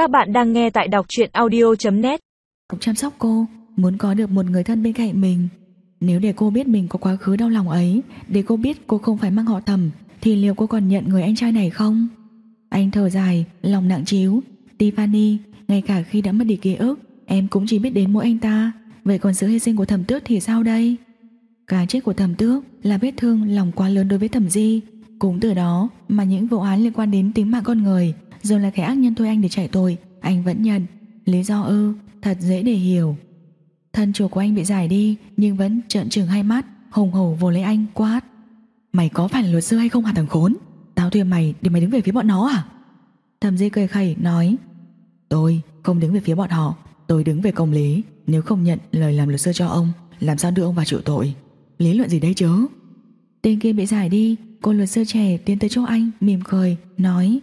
Các bạn đang nghe tại đọc truyện audio.net Chăm sóc cô Muốn có được một người thân bên cạnh mình. Nếu để cô biết mình có quá khứ đau lòng ấy Để cô biết cô không phải mang họ thầm, Thì liệu cô còn nhận người anh trai này không? Anh thở dài Lòng nặng chiếu Tiffany Ngay cả khi đã mất đi ký ức Em cũng chỉ biết đến mỗi anh ta. Vậy còn sự hy sinh của thẩm tước thì sao đây? Cái chết của thẩm tước Là vết thương lòng quá lớn đối với thẩm di. Cũng từ đó mà những vụ án liên quan đến tính mạng con người dù là kẻ ác nhân thôi anh để chạy tội, Anh vẫn nhận. Lý do ư? Thật dễ để hiểu. Thân chủ của anh bị giải đi, Nhưng vẫn trợn trừng hai mắt, Hùng hổ vồ lấy anh, quát. Mày có phải là luật sư hay không hả thằng khốn? Tao thuê mày để mày đứng về phía bọn nó à? Thầm di cười khẩy, nói. Tôi không đứng về phía bọn họ, Tôi đứng về công lý. Nếu không nhận lời làm luật sư cho ông, Làm sao đưa ông vào chịu tội? Lý luận gì đây chứ? Tên kia bị giải đi, Cô luật sư trẻ tiến tới chỗ anh, mỉm cười, Nói.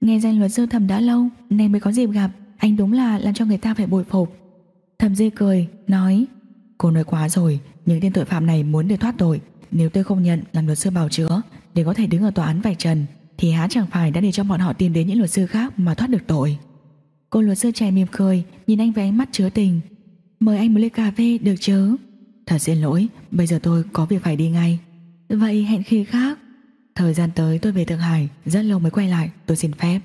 Nghe danh luật sư thẩm đã lâu Nên mới có dịp gặp, Anh đúng là làm cho người ta phải bồi phục. Thẩm di cười, Nói, Cô nói quá rồi, Những tên tội phạm này muốn được thoát tội. Nếu tôi không nhận làm luật sư bào chữa, Để có thể đứng ở tòa án vạch trần, Thì há chẳng phải đã để cho bọn họ tìm đến những luật sư khác Mà thoát được tội. Cô luật sư trẻ mỉm cười, Nhìn anh với ánh mắt chứa tình. Mời anh một ly cà phê, được chứ? Thật xin lỗi, Bây giờ tôi có việc phải đi ngay. Vậy hẹn khi khác. Thời gian tới tôi về Thượng Hải, Rất lâu mới quay lại, tôi xin phép.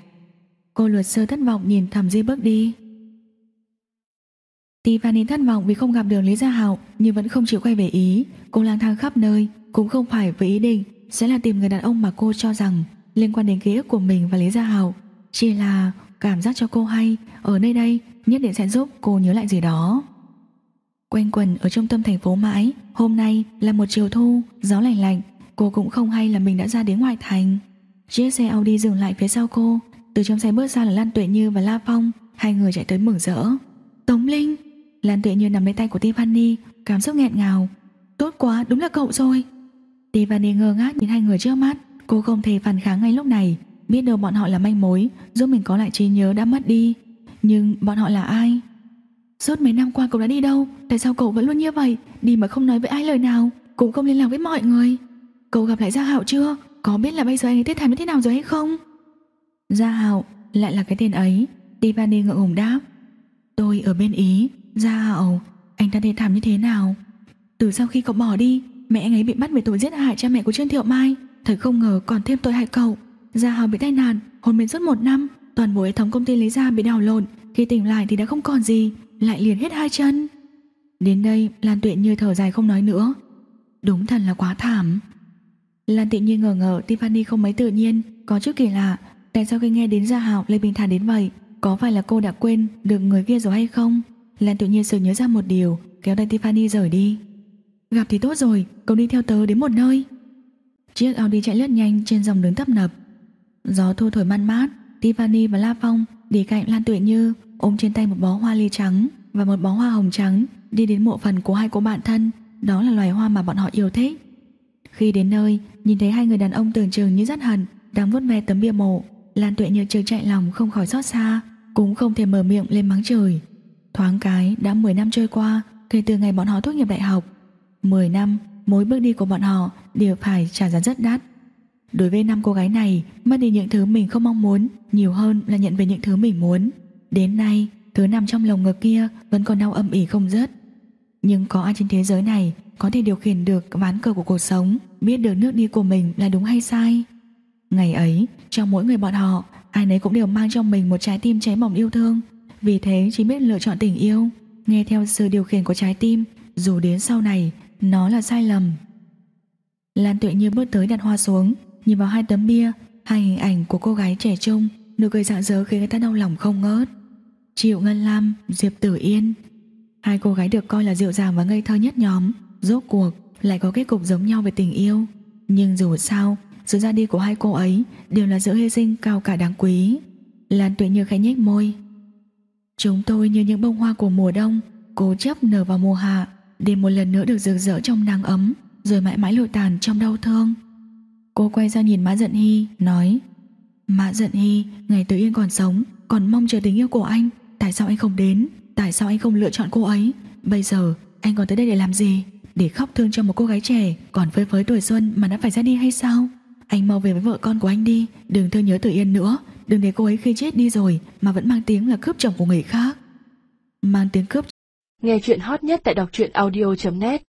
Cô luật sư thất vọng nhìn thầm di bước đi. Tiffany thất vọng vì không gặp được Lý Gia Hạo, Nhưng vẫn không chịu quay về Ý. Cô lang thang khắp nơi, Cũng không phải với ý định Sẽ là tìm người đàn ông mà cô cho rằng Liên quan đến ký ức của mình và Lý Gia Hạo. Chỉ là cảm giác cho cô hay, Ở nơi đây, nhất định sẽ giúp cô nhớ lại gì đó. Quanh quần ở trung tâm thành phố mãi, Hôm nay là một chiều thu, Gió lạnh lạnh Cô cũng không hay là mình đã ra đến ngoại thành. Chiếc xe Audi dừng lại phía sau cô. Từ trong xe bước ra là Lan Tuệ Như và La Phong, Hai người chạy tới mừng rỡ. Tống Linh! Lan Tuệ Như nằm lấy tay của Tiffany, Cảm xúc nghẹn ngào. Tốt quá, đúng là cậu rồi. Tiffany ngơ ngác nhìn hai người trước mắt. Cô không thể phản kháng ngay lúc này. Biết đâu bọn họ là manh mối, Giúp mình có lại trí nhớ đã mất đi. Nhưng bọn họ là ai? Suốt mấy năm qua cậu đã đi đâu? Tại sao cậu vẫn luôn như vậy? Đi mà không nói với ai lời nào, Cũng không liên lạc với mọi người. Cậu gặp lại Gia Hạo chưa? Có biết là bây giờ anh ấy tiết thành như thế nào rồi hay không? Gia Hạo lại là cái tên ấy. Tivani ngượng ngùng đáp. Tôi ở bên Ý. Gia Hạo, Anh ta đi thảm như thế nào? Từ sau khi cậu bỏ đi, Mẹ anh ấy bị bắt về tội giết hại cha mẹ của Trương Thiệu Mai. Thật không ngờ còn thêm tội hại cậu. Gia Hạo bị tai nạn, Hôn mê suốt một năm. Toàn bộ hệ thống công ty lấy ra bị đảo lộn. Khi tỉnh lại thì đã không còn gì, Lại liền hết hai chân. Đến đây, Lan Tuệ như thở dài không nói nữa. Đúng thật là quá thảm. Lan tự nhiên ngờ ngờ, Tiffany không mấy tự nhiên. Có chút kỳ lạ, Tại sao khi nghe đến Gia Hạo lại bình thản đến vậy? Có phải là cô đã quên được người kia rồi hay không? Lan tự nhiên sự nhớ ra một điều, Kéo tay Tiffany rời đi. Gặp thì tốt rồi, Cậu đi theo tớ đến một nơi. Chiếc Audi chạy lướt nhanh trên dòng đường tấp nập. Gió thu thổi man mát, Tiffany và La Phong đi cạnh Lan Tuệ Như ôm trên tay một bó hoa ly trắng và một bó hoa hồng trắng, đi đến mộ phần của hai cô bạn thân. Đó là loài hoa mà bọn họ yêu thích khi đến nơi nhìn thấy hai người đàn ông tưởng chừng như rất hận đang vuốt ve tấm bia mộ Lan Tuệ Như chợt chạy lòng không khỏi xót xa cũng không thể mở miệng lên mắng trời thoáng cái đã 10 năm trôi qua kể từ ngày bọn họ tốt nghiệp đại học 10 năm mỗi bước đi của bọn họ đều phải trả giá rất đắt Đối với năm cô gái này, mất đi những thứ mình không mong muốn, nhiều hơn là nhận về những thứ mình muốn. Đến nay, thứ nằm trong lồng ngực kia vẫn còn đau âm ỉ không dứt. Nhưng có ai trên thế giới này có thể điều khiển được ván cờ của cuộc sống, biết được nước đi của mình là đúng hay sai? Ngày ấy, trong mỗi người bọn họ, ai nấy cũng đều mang trong mình một trái tim cháy bỏng yêu thương. Vì thế chỉ biết lựa chọn tình yêu, nghe theo sự điều khiển của trái tim, dù đến sau này, nó là sai lầm. Lan Tuệ Như bước tới đặt hoa xuống, Nhìn vào hai tấm bia Hai hình ảnh của cô gái trẻ trung Nụ cười rạng rỡ khiến người ta đau lòng không ngớt Triệu Ngân Lam, Diệp Tử Yên Hai cô gái được coi là dịu dàng và ngây thơ nhất nhóm. Rốt cuộc, lại có kết cục giống nhau về tình yêu. Nhưng dù sao, Sự ra đi của hai cô ấy Đều là sự hy sinh cao cả đáng quý. Lan tuệ như khẽ nhếch môi. Chúng tôi như những bông hoa của mùa đông, Cố chấp nở vào mùa hạ Để một lần nữa được rực rỡ trong nắng ấm, Rồi mãi mãi lụi tàn trong đau thương. Cô quay ra nhìn Mã Dận Hy, Nói, Mã Dận Hy, Ngày Tử Yên còn sống, Còn mong chờ tình yêu của anh, Tại sao anh không đến? Tại sao anh không lựa chọn cô ấy? Bây giờ, anh còn tới đây để làm gì? Để khóc thương cho một cô gái trẻ, Còn với với tuổi xuân mà đã phải ra đi hay sao? Anh mau về với vợ con của anh đi. Đừng thương nhớ Tử Yên nữa. Đừng để cô ấy khi chết đi rồi, Mà vẫn mang tiếng là cướp chồng của người khác. Mang tiếng cướp Nghe chuyện hot nhất tại đọc truyện audio.net